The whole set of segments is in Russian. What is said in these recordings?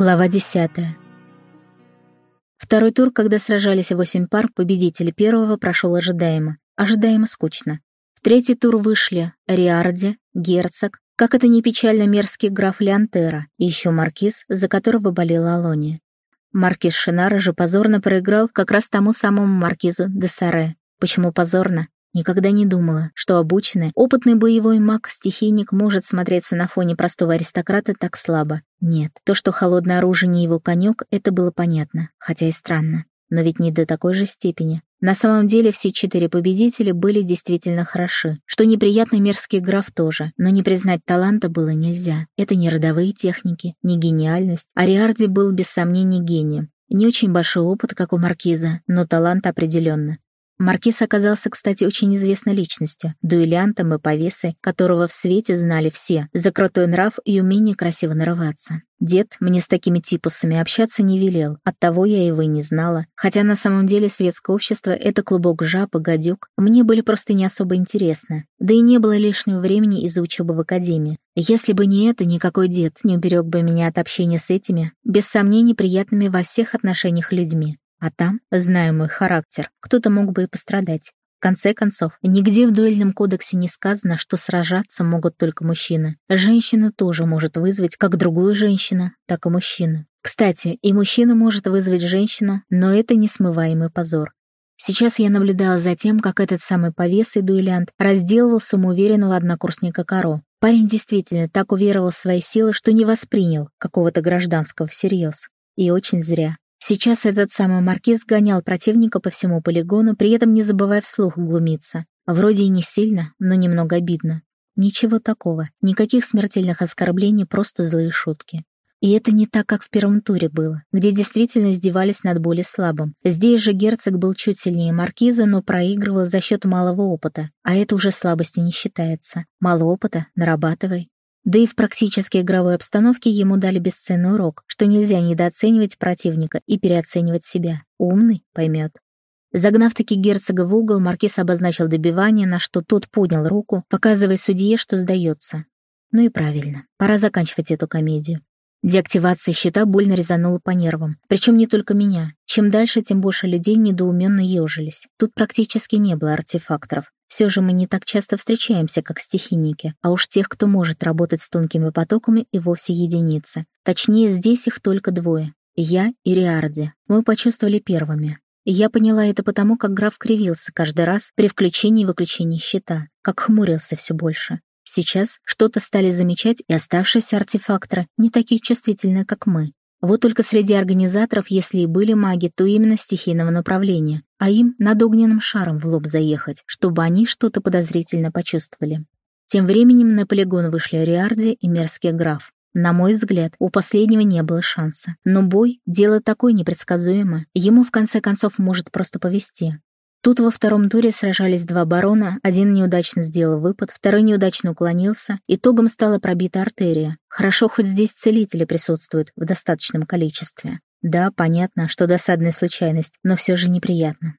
Глава 10. Второй тур, когда сражались восемь пар, победитель первого прошел ожидаемо. Ожидаемо скучно. В третий тур вышли Риарди, Герцог, как это не печально мерзкий граф Леонтера и еще Маркиз, за которого болела Алония. Маркиз Шинара же позорно проиграл как раз тому самому Маркизу де Саре. Почему позорно? Никогда не думала, что обученный, опытный боевой маг-стихийник может смотреться на фоне простого аристократа так слабо. Нет, то, что холодное оружие не его конек, это было понятно, хотя и странно. Но ведь не до такой же степени. На самом деле все четыре победителя были действительно хороши, что неприятный мерзкий граф тоже, но не признать таланта было нельзя. Это не родовые техники, не гениальность. Ариарди был без сомнений гением. Не очень большой опыт, как у Маркиза, но талант определенно. Маркиз оказался, кстати, очень известной личностью, дуэлянтом и повесой, которого в свете знали все, за крутой нрав и умение красиво нарываться. Дед мне с такими типусами общаться не велел, оттого я его и не знала. Хотя на самом деле светское общество — это клубок жаб и гадюк, мне были просто не особо интересны. Да и не было лишнего времени из-за учебы в академии. Если бы не это, никакой дед не уберег бы меня от общения с этими, без сомнений, приятными во всех отношениях людьми. А там, зная мой характер, кто-то мог бы и пострадать. В конце концов, нигде в дуэльном кодексе не сказано, что сражаться могут только мужчины. Женщина тоже может вызвать как другую женщину, так и мужчину. Кстати, и мужчина может вызвать женщину, но это несмываемый позор. Сейчас я наблюдала за тем, как этот самый повесый дуэлянт разделывал самоуверенного однокурсника Каро. Парень действительно так уверовал в свои силы, что не воспринял какого-то гражданского всерьез. И очень зря. Сейчас этот самый маркиз гонял противника по всему полигону, при этом не забывая вслух глумиться. Вроде и не сильно, но немного обидно. Ничего такого, никаких смертельных оскорблений, просто злые шутки. И это не так, как в первом туре было, где действительно издевались над более слабым. Здесь же герцог был чуть сильнее маркиза, но проигрывал за счет малого опыта, а это уже слабостью не считается. Мало опыта — нарабатывай. Да и в практической игровой обстановке ему дали бесценный урок, что нельзя недооценивать противника и переоценивать себя. Умный поймет. Загнав таки герцога в угол, маркиз обозначил добивание, на что тот поднял руку, показывая судье, что сдается. Ну и правильно, пора заканчивать эту комедию. Деактивация щита больно резанула по нервам. Причем не только меня. Чем дальше, тем больше людей недоуменно ежились. Тут практически не было артефакторов. Все же мы не так часто встречаемся, как стихийники, а уж тех, кто может работать с тонкими потоками, и вовсе единицы. Точнее, здесь их только двое. Я и Риарди. Мы почувствовали первыми. Я поняла это потому, как граф кривился каждый раз при включении и выключении щита, как хмурился все больше. Сейчас что-то стали замечать и оставшиеся артефакторы, не такие чувствительные, как мы. Вот только среди организаторов, если и были маги, то именно стихийного направления, а им над огненным шаром в лоб заехать, чтобы они что-то подозрительно почувствовали. Тем временем на полигон вышли Риарди и мерзкий граф. На мой взгляд, у последнего не было шанса. Но бой — дело такое непредсказуемое. Ему, в конце концов, может просто повезти. Тут во втором туре сражались два барона, один неудачно сделал выпад, второй неудачно уклонился, итогом стала пробита артерия. Хорошо, хоть здесь целители присутствуют в достаточном количестве. Да, понятно, что досадная случайность, но все же неприятно.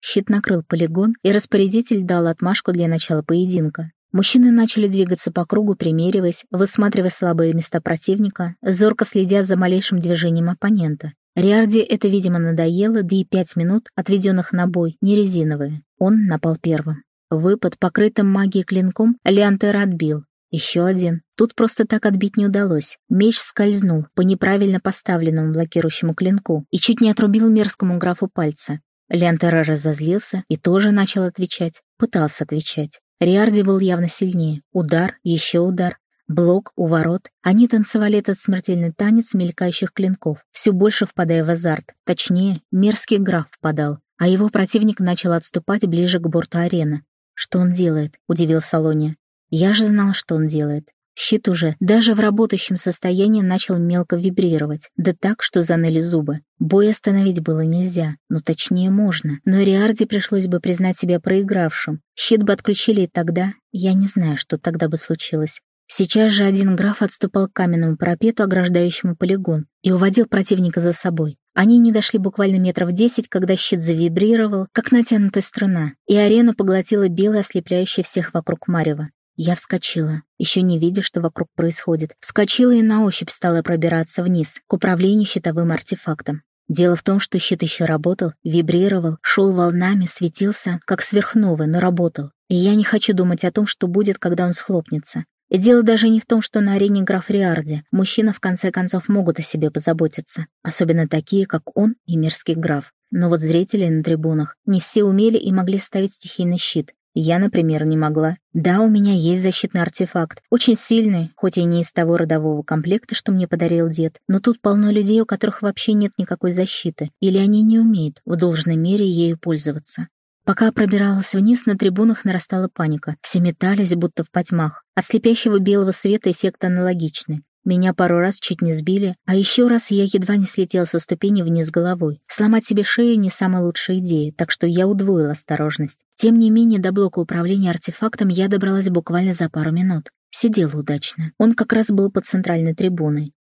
Щит накрыл полигон, и распорядитель дал отмашку для начала поединка. Мужчины начали двигаться по кругу, примериваясь, высматривая слабые места противника, зорко следя за малейшим движением оппонента. Риарди это, видимо, надоело, да и пять минут, отведенных на бой, не резиновые. Он напал первым. Выпад, покрытым магией клинком, Леонтер отбил. Еще один. Тут просто так отбить не удалось. Меч скользнул по неправильно поставленному блокирующему клинку и чуть не отрубил мерзкому графу пальца. Леонтера разозлился и тоже начал отвечать. Пытался отвечать. Риарди был явно сильнее. Удар, еще удар. Блок у ворот. Они танцевали этот смертельный танец мелькающих клинков, все больше впадая в азарт. Точнее, мерзкий граф впадал, а его противник начал отступать ближе к борту арены. «Что он делает?» — удивил Салония. «Я же знал, что он делает. Щит уже даже в работающем состоянии начал мелко вибрировать, да так, что заныли зубы. Бой остановить было нельзя, но точнее можно. Но Риарде пришлось бы признать себя проигравшим. Щит бы отключили и тогда... Я не знаю, что тогда бы случилось. Сейчас же один граф отступал к каменному парапету, ограждающему полигон, и уводил противника за собой. Они не дошли буквально метров десять, когда щит завибрировал, как натянутая струна, и арену поглотила белая, ослепляющая всех вокруг марева. Я вскочила, еще не видя, что вокруг происходит. Вскочила и на ощупь стала пробираться вниз, к управлению щитовым артефактом. Дело в том, что щит еще работал, вибрировал, шел волнами, светился, как сверхновый, но работал. И я не хочу думать о том, что будет, когда он схлопнется. Дело даже не в том, что на арене граф Риарди мужчины в конце концов могут о себе позаботиться, особенно такие, как он и мирский граф. Но вот зрители на трибунах не все умели и могли ставить стихийный щит. Я, например, не могла. Да, у меня есть защитный артефакт, очень сильный, хоть и не из того родового комплекта, что мне подарил дед, но тут полно людей, у которых вообще нет никакой защиты, или они не умеют в должной мере ею пользоваться. Пока пробиралась вниз, на трибунах нарастала паника. Все метались, будто в потьмах. От слепящего белого света эффект аналогичный. Меня пару раз чуть не сбили, а еще раз я едва не слетел со ступени вниз головой. Сломать себе шею не самая лучшая идея, так что я удвоил осторожность. Тем не менее, до блока управления артефактом я добралась буквально за пару минут. Сидела удачно. Он как раз был под центральной трибуной.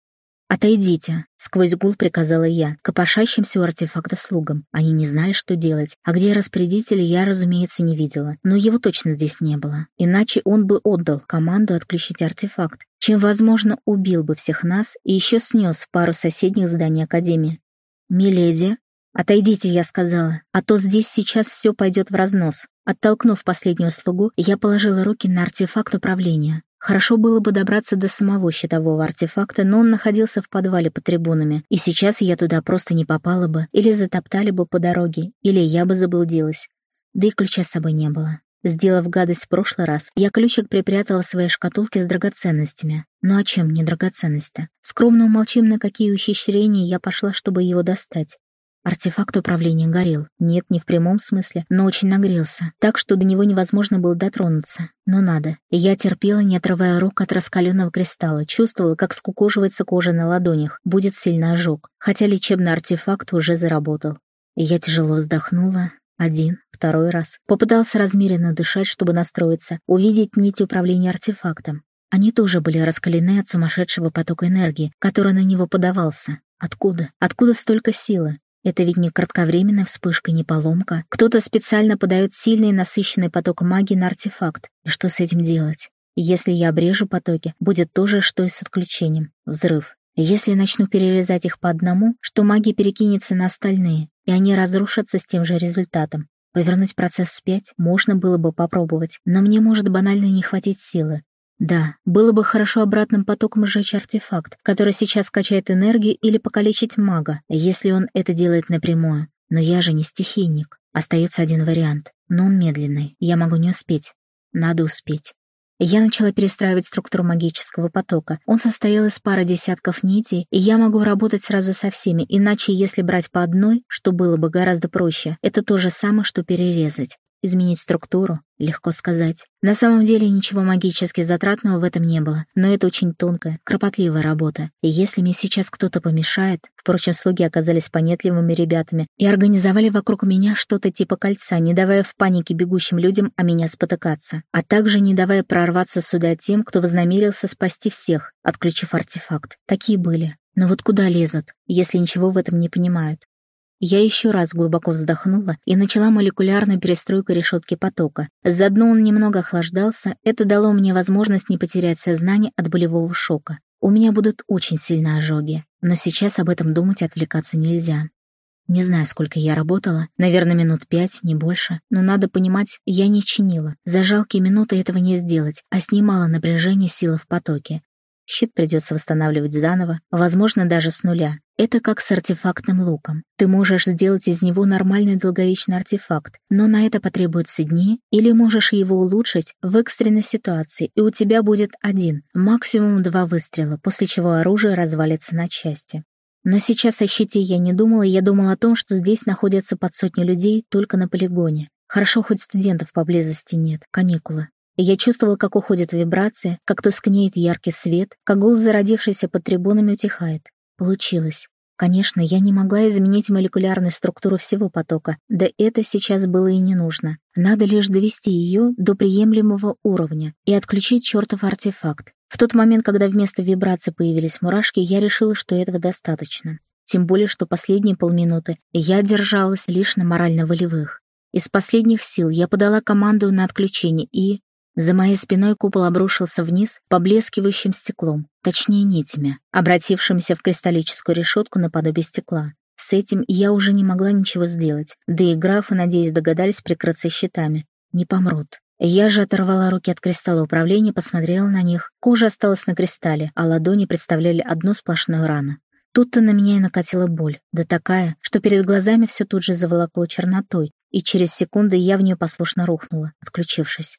«Отойдите!» — сквозь гул приказала я, копошащимся у артефакта слугам. Они не знали, что делать, а где распорядитель, я, разумеется, не видела. Но его точно здесь не было. Иначе он бы отдал команду отключить артефакт, чем, возможно, убил бы всех нас и еще снес пару соседних зданий Академии. «Миледи!» «Отойдите», — я сказала, «а то здесь сейчас все пойдет в разнос». Оттолкнув последнюю слугу, я положила руки на артефакт управления. Хорошо было бы добраться до самого щитового артефакта, но он находился в подвале под трибунами, и сейчас я туда просто не попала бы, или затоптали бы по дороге, или я бы заблудилась. Да и ключа с собой не было. Сделав гадость в прошлый раз, я ключик припрятала в своей шкатулке с драгоценностями. Ну а чем не драгоценность-то? Скромно умолчим, на какие ухищрения я пошла, чтобы его достать. Артефакт управления горел. Нет, не в прямом смысле, но очень нагрелся, так что до него невозможно было дотронуться. Но надо. Я терпела, не отрывая рук от раскаленного кристалла, чувствовала, как скукоживается кожа на ладонях, будет сильно ожог, хотя лечебный артефакт уже заработал. Я тяжело вздохнула. Один, второй раз. Попытался размеренно дышать, чтобы настроиться, увидеть нить управления артефактом. Они тоже были раскалены от сумасшедшего потока энергии, который на него подавался. Откуда? Откуда столько силы? Это ведь не кратковременная вспышка, не поломка. Кто-то специально подает сильный насыщенный поток магии на артефакт. И что с этим делать? Если я обрежу потоки, будет то же, что и с отключением. Взрыв. Если начну перерезать их по одному, что магия перекинется на остальные, и они разрушатся с тем же результатом. Повернуть процесс вспять можно было бы попробовать, но мне может банально не хватить силы. Да, было бы хорошо обратным потоком сжечь артефакт, который сейчас качает энергию или покалечить мага, если он это делает напрямую. Но я же не стихийник. Остается один вариант, но он медленный, я могу не успеть. Надо успеть. Я начала перестраивать структуру магического потока. Он состоял из пары десятков нитей, и я могу работать сразу со всеми, иначе если брать по одной, что было бы гораздо проще, это то же самое, что перерезать. Изменить структуру? Легко сказать. На самом деле ничего магически затратного в этом не было, но это очень тонкая, кропотливая работа. И если мне сейчас кто-то помешает, впрочем, слуги оказались понятливыми ребятами и организовали вокруг меня что-то типа кольца, не давая в панике бегущим людям о меня спотыкаться, а также не давая прорваться сюда тем, кто вознамерился спасти всех, отключив артефакт. Такие были. Но вот куда лезут, если ничего в этом не понимают? Я еще раз глубоко вздохнула и начала молекулярную перестройку решетки потока. Заодно он немного охлаждался, это дало мне возможность не потерять сознание от болевого шока. У меня будут очень сильные ожоги, но сейчас об этом думать и отвлекаться нельзя. Не знаю, сколько я работала, наверное, минут пять, не больше, но надо понимать, я не чинила. За жалкие минуты этого не сделать, а снимала напряжение силы в потоке. Щит придется восстанавливать заново, возможно, даже с нуля. Это как с артефактным луком. Ты можешь сделать из него нормальный долговечный артефакт, но на это потребуются дни, или можешь его улучшить в экстренной ситуации, и у тебя будет один, максимум два выстрела, после чего оружие развалится на части. Но сейчас о щите я не думала, я думала о том, что здесь находятся под сотню людей только на полигоне. Хорошо, хоть студентов поблизости нет, каникулы. Я чувствовал, как уходит вибрация, как тускнеет яркий свет, как гул, зародившийся под трибунами, утихает. Получилось. Конечно, я не могла изменить молекулярную структуру всего потока, да это сейчас было и не нужно. Надо лишь довести ее до приемлемого уровня и отключить чертов артефакт. В тот момент, когда вместо вибрации появились мурашки, я решила, что этого достаточно. Тем более, что последние полминуты я держалась лишь на морально-волевых. Из последних сил я подала команду на отключение и... За моей спиной купол обрушился вниз поблескивающим стеклом, точнее нитями, обратившимися в кристаллическую решетку наподобие стекла. С этим я уже не могла ничего сделать, да и графы, надеюсь, догадались прикрыться щитами. Не помрут. Я же оторвала руки от кристалла управления, посмотрела на них. Кожа осталась на кристалле, а ладони представляли одну сплошную рану. Тут-то на меня и накатила боль, да такая, что перед глазами все тут же заволокло чернотой, и через секунды я в нее послушно рухнула, отключившись.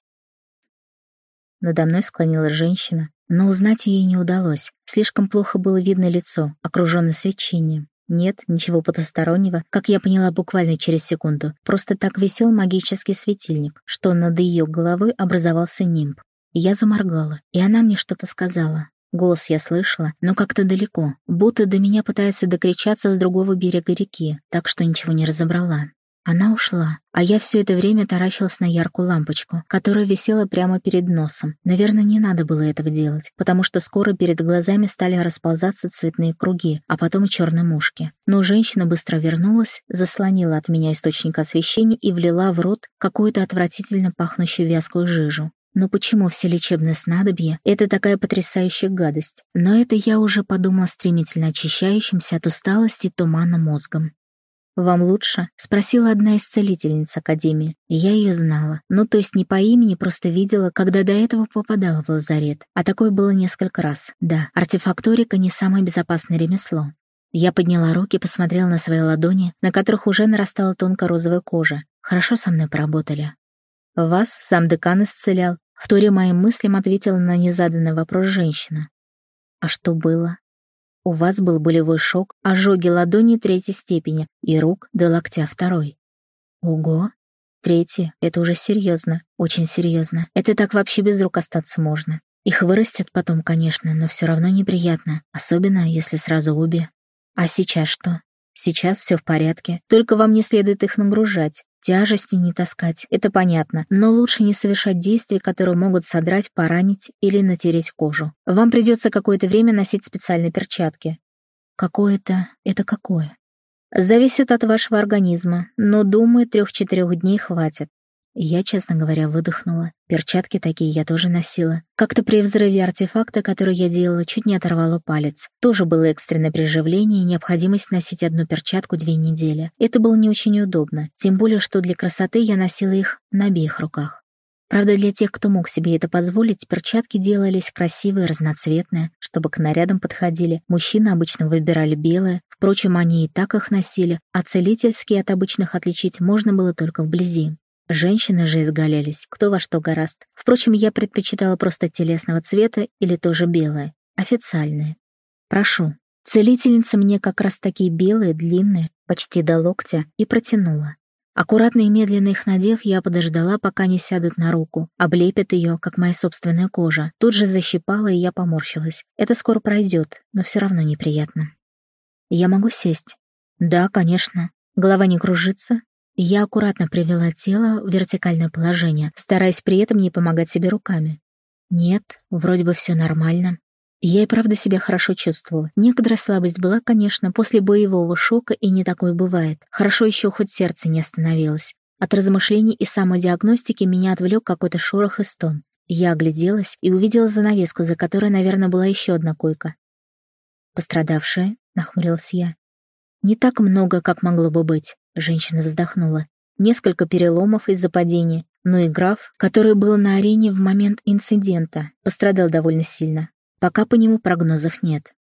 Надо мной склонилась женщина, но узнать ее не удалось. Слишком плохо было видно лицо, окруженное свечением. Нет, ничего потустороннего, как я поняла буквально через секунду. Просто так висел магический светильник, что над ее головой образовался нимб. Я заморгала, и она мне что-то сказала. Голос я слышала, но как-то далеко, будто до меня пытаются докричаться с другого берега реки, так что ничего не разобрала. Она ушла, а я все это время таращилась на яркую лампочку, которая висела прямо перед носом. Наверное, не надо было этого делать, потому что скоро перед глазами стали расползаться цветные круги, а потом и черные мушки. Но женщина быстро вернулась, заслонила от меня источник освещения и влила в рот какую-то отвратительно пахнущую вязкую жижу. Но почему все лечебные снадобья — это такая потрясающая гадость? Но это я уже подумала стремительно очищающимся от усталости тумана мозгом. «Вам лучше?» — спросила одна из целительниц Академии. Я ее знала. Ну, то есть не по имени, просто видела, когда до этого попадала в лазарет. А такое было несколько раз. Да, артефакторика не самое безопасное ремесло. Я подняла руки, посмотрела на свои ладони, на которых уже нарастала тонко-розовая кожа. Хорошо со мной поработали. Вас сам декан исцелял. Вторя моим мыслям ответила на незаданный вопрос женщина. А что было? У вас был болевой шок, ожоги ладони третьей степени и рук до локтя второй. Ого. Третье — это уже серьезно, очень серьезно. Это так вообще без рук остаться можно. Их вырастет потом, конечно, но все равно неприятно, особенно если сразу обе. А сейчас что? Сейчас все в порядке, только вам не следует их нагружать. Тяжести не таскать, это понятно, но лучше не совершать действий, которые могут содрать, поранить или натереть кожу. Вам придется какое-то время носить специальные перчатки. Какое-то... это какое? Зависит от вашего организма, но, думаю, трех-четырех дней хватит. Я, честно говоря, выдохнула. Перчатки такие я тоже носила. Как-то при взрыве артефакта, который я делала, чуть не оторвала палец. Тоже было экстренное приживление и необходимость носить одну перчатку две недели. Это было не очень удобно, тем более, что для красоты я носила их на обеих руках. Правда, для тех, кто мог себе это позволить, перчатки делались красивые, разноцветные, чтобы к нарядам подходили. Мужчины обычно выбирали белые, впрочем, они и так их носили, а целительские от обычных отличить можно было только вблизи. Женщины же изгалялись, кто во что гораст. Впрочем, я предпочитала просто телесного цвета или тоже белое, официальное. Прошу. Целительница мне как раз такие белые, длинные, почти до локтя, и протянула. Аккуратно и медленно их надев, я подождала, пока не сядут на руку, облепят ее, как моя собственная кожа. Тут же защипала, и я поморщилась. Это скоро пройдет, но все равно неприятно. Я могу сесть? Да, конечно. Голова не кружится, я аккуратно привела тело в вертикальное положение, стараясь при этом не помогать себе руками. Нет, вроде бы все нормально. Я и правда себя хорошо чувствовала. Некоторая слабость была, конечно, после боевого шока, и не такое бывает. Хорошо еще хоть сердце не остановилось. От размышлений и самодиагностики меня отвлек какой-то шорох и стон. Я огляделась и увидела занавеску, за которой, наверное, была еще одна койка. «Пострадавшая?» — нахмурилась я. «Не так много, как могло бы быть. Женщина вздохнула. Несколько переломов из-за падения, но и граф, который был на арене в момент инцидента, пострадал довольно сильно. Пока по нему прогнозов нет.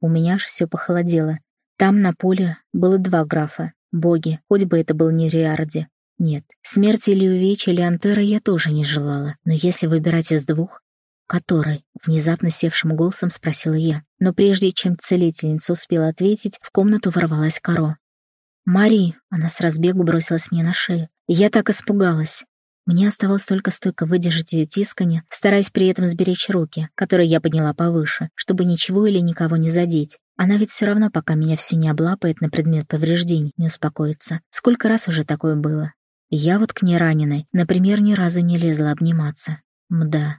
У меня аж все похолодело. Там на поле было два графа. Боги, хоть бы это был не Риарди. Нет, смерти или увечья Леонтера я тоже не желала, но если выбирать из двух... «Который?» — внезапно севшим голосом спросила я. Но прежде чем целительница успела ответить, в комнату ворвалась Каро. «Мари!» — она с разбегу бросилась мне на шею. Я так испугалась. Мне оставалось только стойко выдержать ее тисканье, стараясь при этом сберечь руки, которые я подняла повыше, чтобы ничего или никого не задеть. Она ведь все равно, пока меня все не облапает на предмет повреждений, не успокоится. Сколько раз уже такое было? Я вот к ней раненой, например, ни разу не лезла обниматься. Мда.